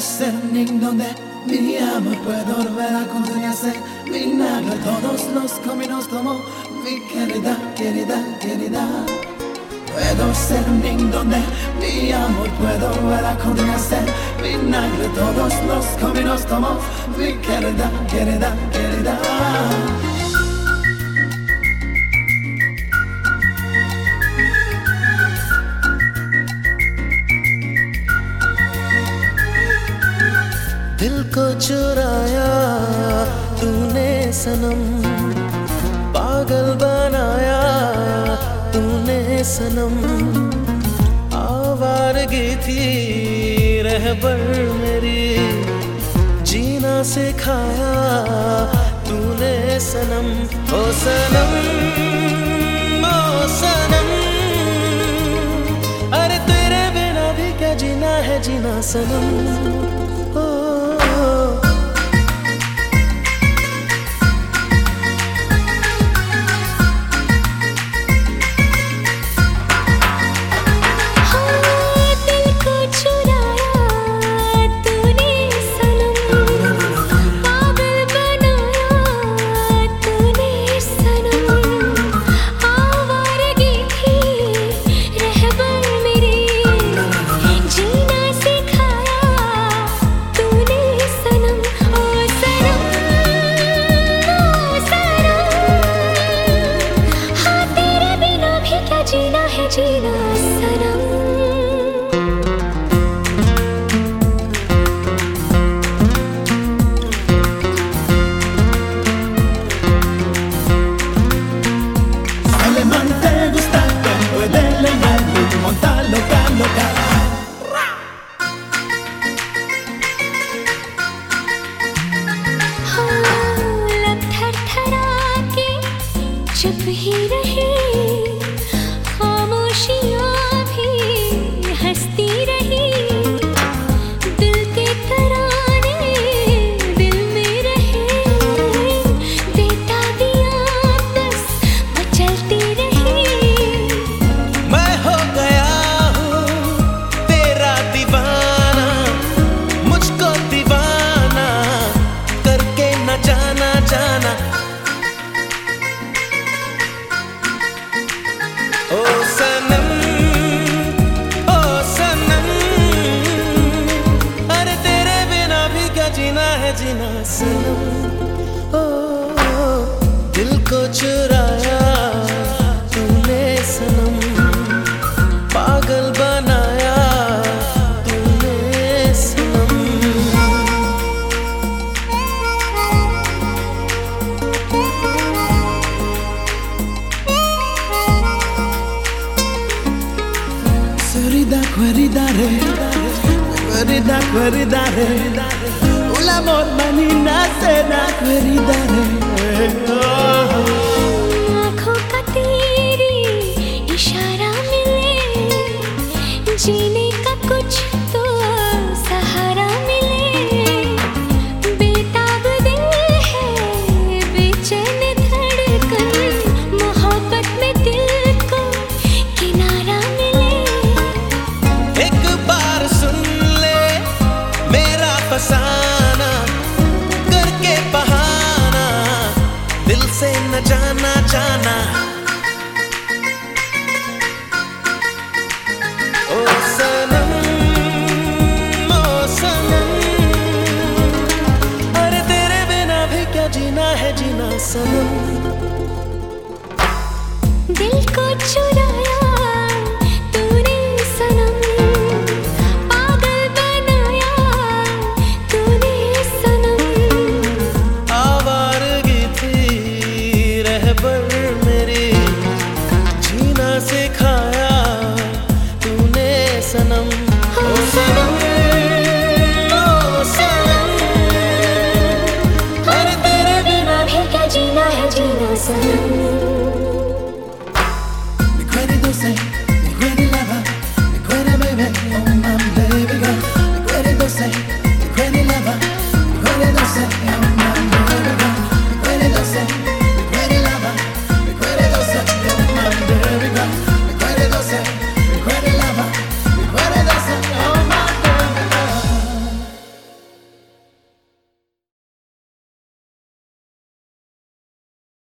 ser donde mi amor puedo volver a construirse vinagre todos los caminos tomó. Mi querida, querida, querida. Puedo ser donde mi amor puedo volver a construirse vinagre todos los caminos tomó. Mi querida, querida, querida को चुराया तूने सनम, पागल बनाया तूने सनम। आवारगी थी रहबर मेरी, जीना सिखाया तूने सनम। ओ सनम ओ सनम, अरे तेरे बिना भी क्या जीना है जीना सनम? oh. जीना सनम ओ, ओ दिल को चुराया Querida, querida Querida, querida re Un amor manina cena Querida oh. दिल से न जाना जाना। ओ सनम ओ सनम। अरे तेरे बिना भी क्या जीना है, जीना सनम। दिल को चुरा Você